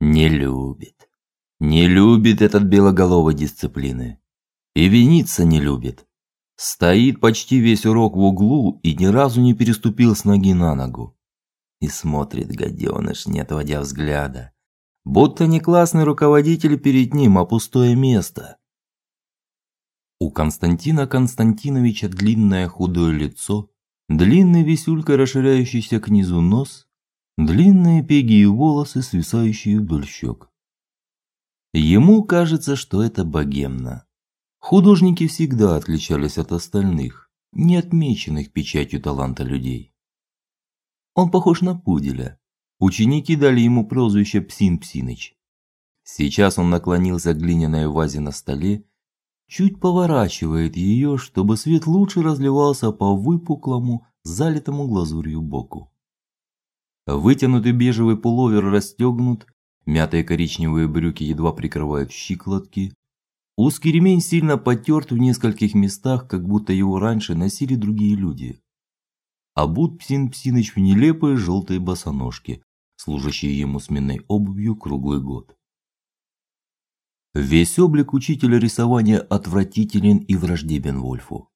Не любит. Не любит этот белоголовый дисциплины. И виниться не любит. Стоит почти весь урок в углу и ни разу не переступил с ноги на ногу. И смотрит гаденыш, не отводя взгляда. Будто не классный руководитель перед ним, а пустое место. У Константина Константиновича длинное худое лицо, длинный висюлька, расширяющийся к низу нос, длинные пеги и волосы, свисающие вдоль щек. Ему кажется, что это богемно. Художники всегда отличались от остальных, не отмеченных печатью таланта людей. Он похож на пуделя. Ученики дали ему прозвище Псин Псиныч. Сейчас он наклонился к глиняной вазе на столе, чуть поворачивает ее, чтобы свет лучше разливался по выпуклому, залитому глазурью боку. Вытянутый бежевый пуловер расстегнут, мятые коричневые брюки едва прикрывают щиколотки, Узкий ремень сильно потерт в нескольких местах, как будто его раньше носили другие люди. А бут Псин Псиныч в нелепые желтые босоножки, служащие ему сменной обувью круглый год. Весь облик учителя рисования отвратителен и враждебен Вольфу.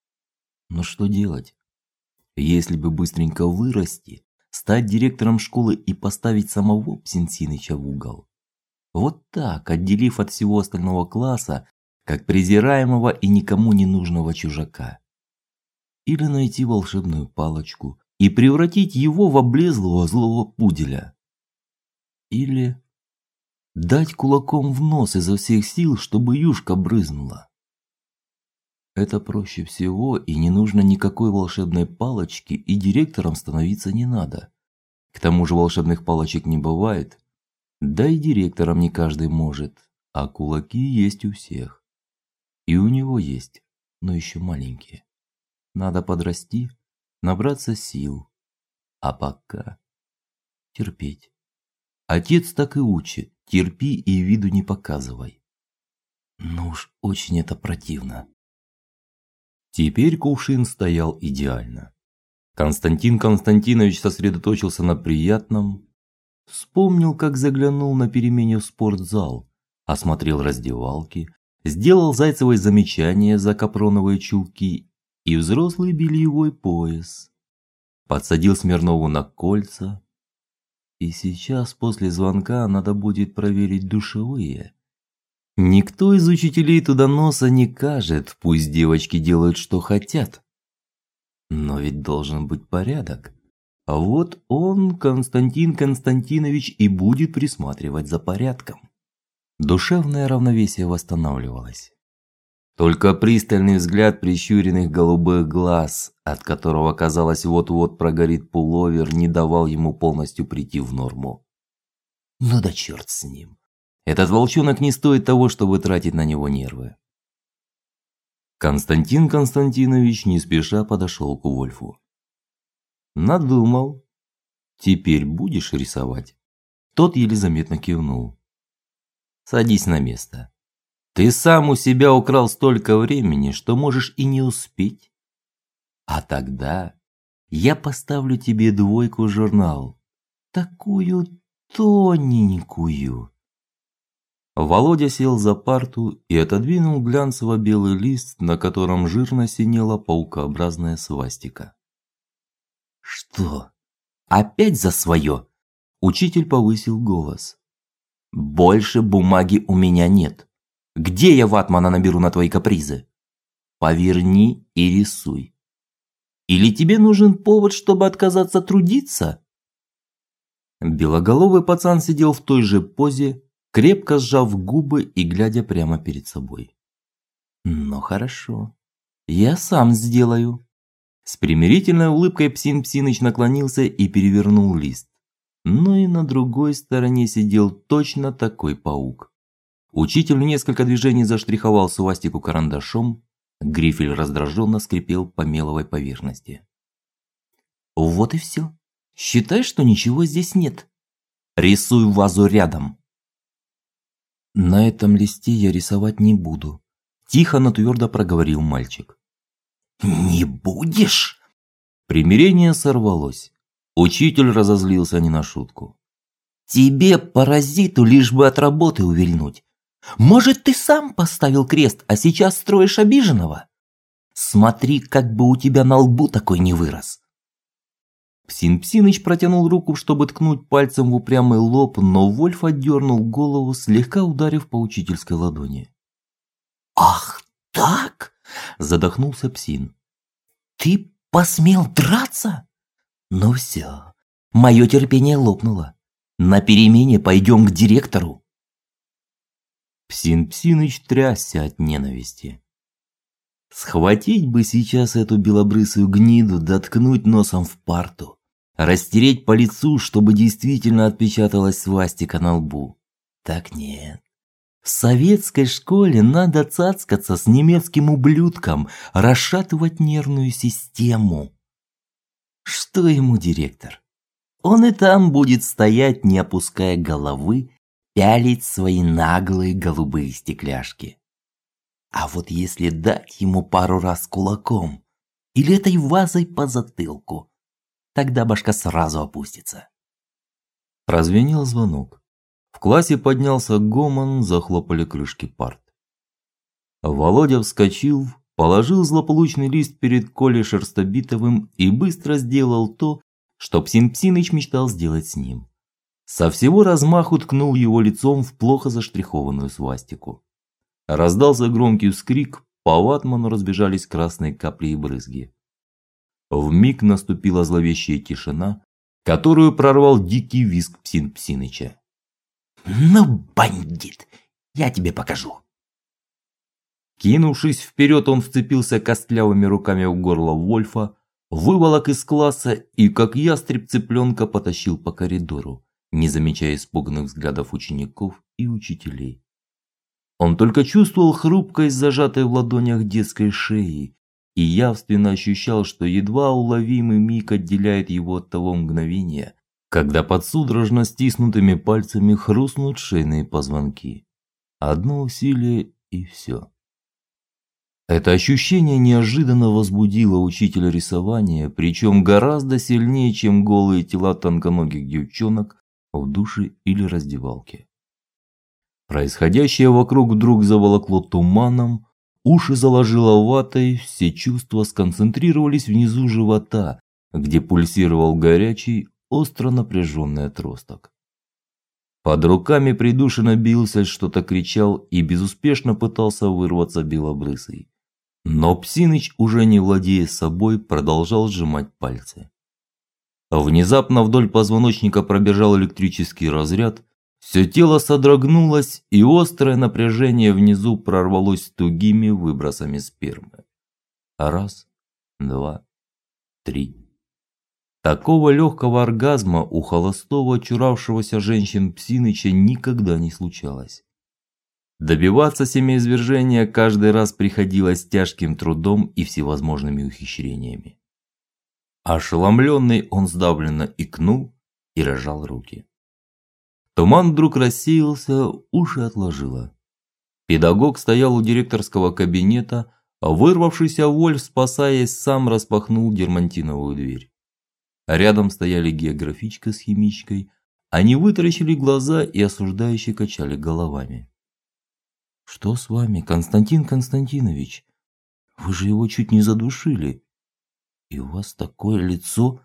Но что делать? Если бы быстренько вырасти, стать директором школы и поставить самого Псинсиныча в угол. Вот так, отделив от всего остального класса как презираемого и никому не нужного чужака. Или найти волшебную палочку и превратить его в облезлого злого пуделя. Или дать кулаком в нос изо всех сил, чтобы юшка брызнула. Это проще всего, и не нужно никакой волшебной палочки, и директором становиться не надо. К тому же волшебных палочек не бывает. Да и директором не каждый может, а кулаки есть у всех. И у него есть, но еще маленькие. Надо подрасти, набраться сил. А пока терпеть. Отец так и учит: терпи и виду не показывай. Ну уж очень это противно. Теперь кувшин стоял идеально. Константин Константинович сосредоточился на приятном, вспомнил, как заглянул на перемене в спортзал, осмотрел раздевалки, сделал Зайцевой замечание за капроновые чулки и взрослый бельевой пояс. Подсадил Смирнову на кольца. И сейчас после звонка надо будет проверить душевые. Никто из учителей туда носа не кажет, пусть девочки делают что хотят. Но ведь должен быть порядок. А вот он, Константин Константинович, и будет присматривать за порядком. Душевное равновесие восстанавливалось. Только пристальный взгляд прищуренных голубых глаз, от которого казалось вот-вот прогорит пуловер, не давал ему полностью прийти в норму. Ну да черт с ним. Этот волчонок не стоит того, чтобы тратить на него нервы. Константин Константинович не спеша подошел к Вольфу. Надумал. Теперь будешь рисовать? Тот еле заметно кивнул. Садись на место. Ты сам у себя украл столько времени, что можешь и не успеть. А тогда я поставлю тебе двойку в журнал. Такую тоненькую. Володя сел за парту и отодвинул глянцево-белый лист, на котором жирно синела паукообразная свастика. Что? Опять за свое?» Учитель повысил голос. Больше бумаги у меня нет. Где я ватмана наберу на твои капризы? Поверни и рисуй. Или тебе нужен повод, чтобы отказаться трудиться? Белоголовый пацан сидел в той же позе, крепко сжав губы и глядя прямо перед собой. Ну хорошо. Я сам сделаю. С примирительной улыбкой Псин Псиныч наклонился и перевернул лист но и на другой стороне сидел точно такой паук. Учитель несколько движений заштриховал свастику карандашом, грифель раздраженно скрипел по меловой поверхности. Вот и все. Считай, что ничего здесь нет. Рисуй вазу рядом. На этом листе я рисовать не буду, тихо, но твердо проговорил мальчик. Не будешь? Примирение сорвалось. Учитель разозлился не на шутку. Тебе, паразиту, лишь бы от работы увильнуть. Может, ты сам поставил крест, а сейчас строишь обиженного? Смотри, как бы у тебя на лбу такой не вырос. Псин Псиныч протянул руку, чтобы ткнуть пальцем в упрямый лоб, но Вольф отдернул голову, слегка ударив по учительской ладони. Ах, так? задохнулся Псин. Ты посмел драться? Ну все, мое терпение лопнуло. На перемене пойдем к директору. Псин Псиныч трясся от ненависти. Схватить бы сейчас эту белобрысую гниду, доткнуть носом в парту, растереть по лицу, чтобы действительно отпечаталась свастика на лбу. Так нет. В советской школе надо цацкаться с немецким ублюдком, расшатывать нервную систему. Что ему директор? Он и там будет стоять, не опуская головы, пялить свои наглые голубые стекляшки. А вот если дать ему пару раз кулаком или этой вазой по затылку, тогда башка сразу опустится. Прозвенел звонок. В классе поднялся гомон, захлопали крышки парт. Володя вскочил, положил злополучный лист перед Колей Шерстобитовым и быстро сделал то, что Псин Псиныч мечтал сделать с ним. Со всего размаху ткнул его лицом в плохо заштрихованную свастику. Раздался громкий вскрик, по ватману разбежались красные капли и брызги. В миг наступила зловещая тишина, которую прорвал дикий визг Псин Псиныча. "Ну, бандит, я тебе покажу". Кинувшись вперед, он вцепился костлявыми руками в горло Вольфа, выволок из класса и как ястреб цыпленка потащил по коридору, не замечая испуганных взглядов учеников и учителей. Он только чувствовал хрупкость зажатой в ладонях детской шеи и явственно ощущал, что едва уловимый миг отделяет его от того мгновения, когда под судорожно стиснутыми пальцами хрустнут шейные позвонки. Одно усилие и все. Это ощущение неожиданно возбудило учителя рисования, причем гораздо сильнее, чем голые тела тонконогих девчонок в душе или раздевалке. Происходящее вокруг вдруг заволокло туманом, уши заложило ватой, все чувства сконцентрировались внизу живота, где пульсировал горячий, остро напряженный отросток. Под руками придушенно бился, что-то кричал и безуспешно пытался вырваться белобрысый. Но Псиныч, уже не владея собой, продолжал сжимать пальцы. Внезапно вдоль позвоночника пробежал электрический разряд, все тело содрогнулось, и острое напряжение внизу прорвалось тугими выбросами спермы. Раз, два, три. Такого легкого оргазма у холостого, очуравшегося женщин Псиныча никогда не случалось. Добиваться семяизвержения каждый раз приходилось тяжким трудом и всевозможными ухищрениями. Ошеломленный он сдавленно икнул и разжал руки. Туман вдруг рассеялся, уши отложило. Педагог стоял у директорского кабинета, а вырвавшийся Вольф, спасаясь, сам распахнул дермантиновую дверь. Рядом стояли географичка с химичкой, они вытаращили глаза и осуждающе качали головами. Что с вами, Константин Константинович? Вы же его чуть не задушили. И у вас такое лицо.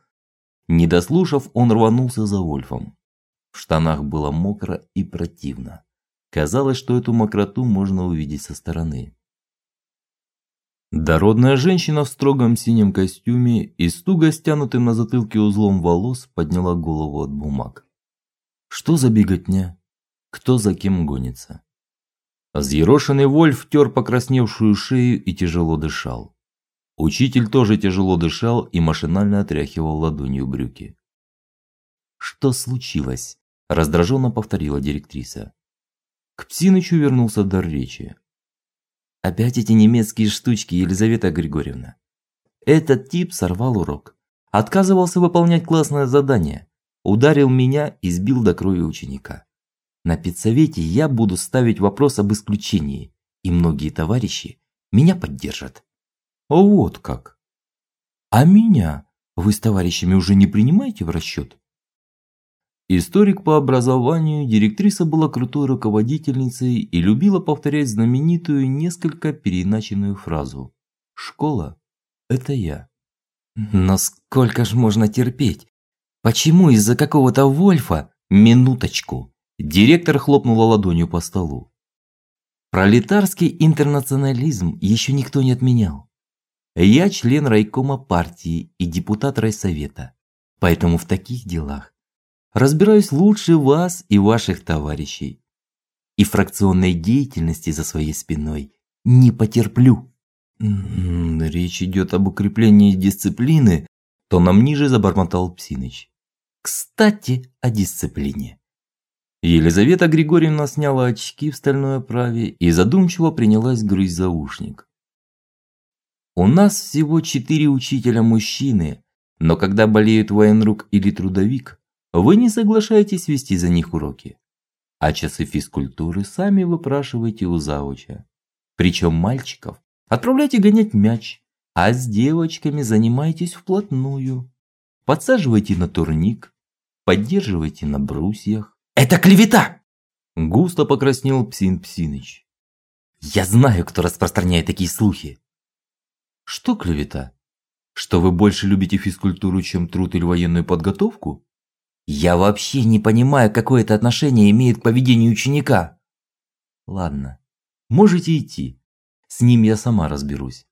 Не дослушав, он рванулся за Вольфом. В штанах было мокро и противно. Казалось, что эту мокроту можно увидеть со стороны. Дородная женщина в строгом синем костюме и с туго стянутым на затылке узлом волос подняла голову от бумаг. Что за беготня? Кто за кем гонится? Взъерошенный Вольф тер покрасневшую шею и тяжело дышал. Учитель тоже тяжело дышал и машинально отряхивал ладонью брюки. Что случилось? Раздраженно повторила директриса. К Псинычу вернулся дар речи. Опять эти немецкие штучки, Елизавета Григорьевна. Этот тип сорвал урок, отказывался выполнять классное задание, ударил меня и сбил до крови ученика. На педсовете я буду ставить вопрос об исключении, и многие товарищи меня поддержат. Вот как. А меня вы с товарищами уже не принимаете в расчет? Историк по образованию, директриса была крутой руководительницей и любила повторять знаменитую несколько переиначенную фразу: "Школа это я". Но сколько ж можно терпеть? Почему из-за какого-то Вольфа минуточку? Директор хлопнула ладонью по столу. Пролетарский интернационализм еще никто не отменял. Я член райкома партии и депутат райсовета. Поэтому в таких делах разбираюсь лучше вас и ваших товарищей. И фракционной деятельности за своей спиной не потерплю. Речь идет об укреплении дисциплины, то нам ниже забормотал Псиныч. Кстати, о дисциплине. Елизавета Григорьевна сняла очки в стальной оправе и задумчиво принялась грызть заушник. У нас всего четыре учителя мужчины, но когда болеют военрук или трудовик, вы не соглашаетесь вести за них уроки. А часы физкультуры сами выпрашиваете у завуча. Причем мальчиков отправляйте гонять мяч, а с девочками занимайтесь вплотную. Подсаживайте на турник, поддерживайте на брусьях. Это клевета. Густо покраснел Псин Псиныч. Я знаю, кто распространяет такие слухи. Что клевета? Что вы больше любите физкультуру, чем труд или военную подготовку? Я вообще не понимаю, какое это отношение имеет к поведению ученика. Ладно. Можете идти. С ним я сама разберусь.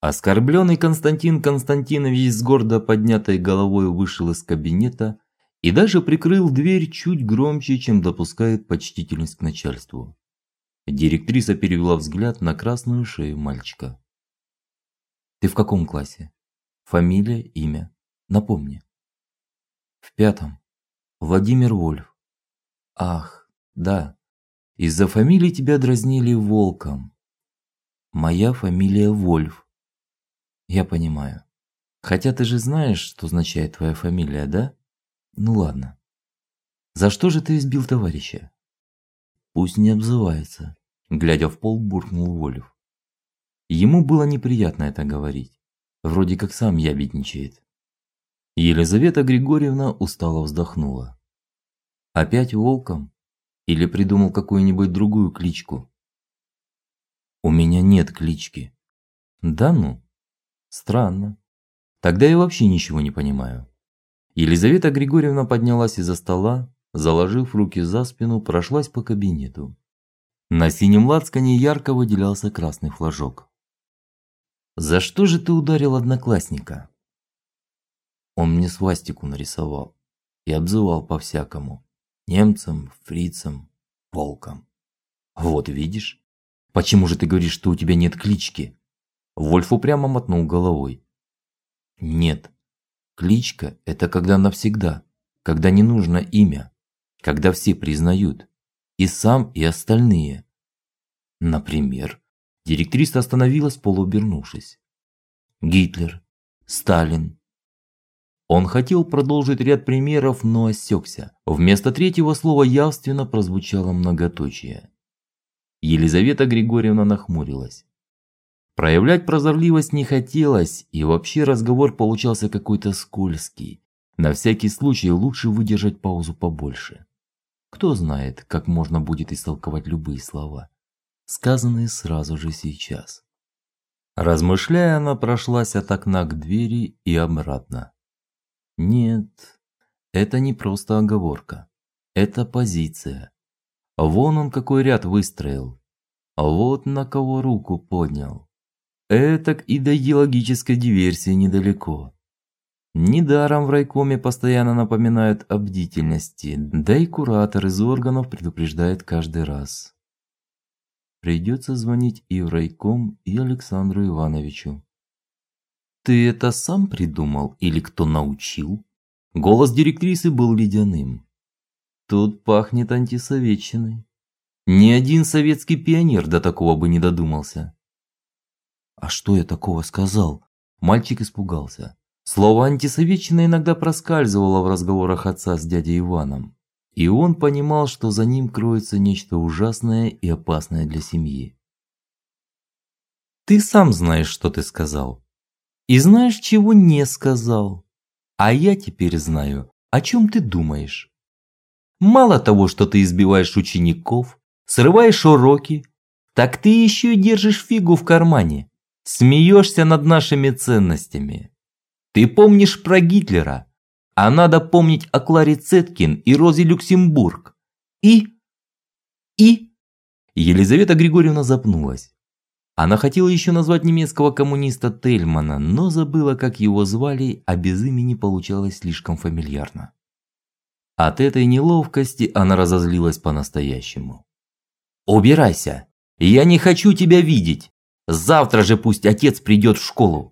Оскорбленный Константин Константинович с гордо поднятой головой вышел из кабинета и даже прикрыл дверь чуть громче, чем допускает почтительность к начальству. Директриса перевела взгляд на красную шею мальчика. Ты в каком классе? Фамилия, имя? Напомни. В пятом. Владимир Вольф. Ах, да. Из-за фамилии тебя дразнили волком. Моя фамилия Вольф. Я понимаю. Хотя ты же знаешь, что означает твоя фамилия, да? Ну ладно. За что же ты избил товарища? Пусть не обзывается, глядя в пол, буркнул Волев. Ему было неприятно это говорить. Вроде как сам ябедничает. Елизавета Григорьевна устало вздохнула. Опять волком или придумал какую-нибудь другую кличку? У меня нет клички. Да ну. Странно. Тогда я вообще ничего не понимаю. Елизавета Григорьевна поднялась из-за стола, заложив руки за спину, прошлась по кабинету. На синем лацкане ярко выделялся красный флажок. За что же ты ударил одноклассника? Он мне свастику нарисовал и обзывал по-всякому: немцам, фрицам, волкам. Вот видишь? Почему же ты говоришь, что у тебя нет клички? Вольф упрямо мотнул головой. Нет. Кличка – это когда навсегда, когда не нужно имя, когда все признают, и сам, и остальные. Например, директриса остановилась, полуобернувшись. Гитлер, Сталин. Он хотел продолжить ряд примеров, но осекся. Вместо третьего слова явственно прозвучало многоточие. Елизавета Григорьевна нахмурилась. Проявлять прозорливость не хотелось, и вообще разговор получался какой-то скользкий. На всякий случай лучше выдержать паузу побольше. Кто знает, как можно будет истолковать любые слова, сказанные сразу же сейчас. Размышляя, она прошлась от окна к двери и обратно. Нет, это не просто оговорка. Это позиция. Вон он какой ряд выстроил. Вот на кого руку поднял. Этак и до идеологической диверсии недалеко. Недаром в райкоме постоянно напоминают о бдительности, да и куратор из органов предупреждает каждый раз. Придется звонить и в райком, и Александру Ивановичу. Ты это сам придумал или кто научил? Голос директрисы был ледяным. Тут пахнет антисоветчиной. Ни один советский пионер до такого бы не додумался. А что я такого сказал? Мальчик испугался. Слово антисоветчина иногда проскальзывало в разговорах отца с дядей Иваном, и он понимал, что за ним кроется нечто ужасное и опасное для семьи. Ты сам знаешь, что ты сказал. И знаешь, чего не сказал. А я теперь знаю, о чем ты думаешь. Мало того, что ты избиваешь учеников, срываешь уроки, так ты еще и держишь фигу в кармане. Смеешься над нашими ценностями. Ты помнишь про Гитлера, а надо помнить о Кларе Цеткин и Розе Люксембург. И... и... Елизавета Григорьевна запнулась. Она хотела еще назвать немецкого коммуниста Тельмана, но забыла, как его звали, а без имени получалось слишком фамильярно. От этой неловкости она разозлилась по-настоящему. «Убирайся! Я не хочу тебя видеть! Завтра же пусть отец придет в школу!»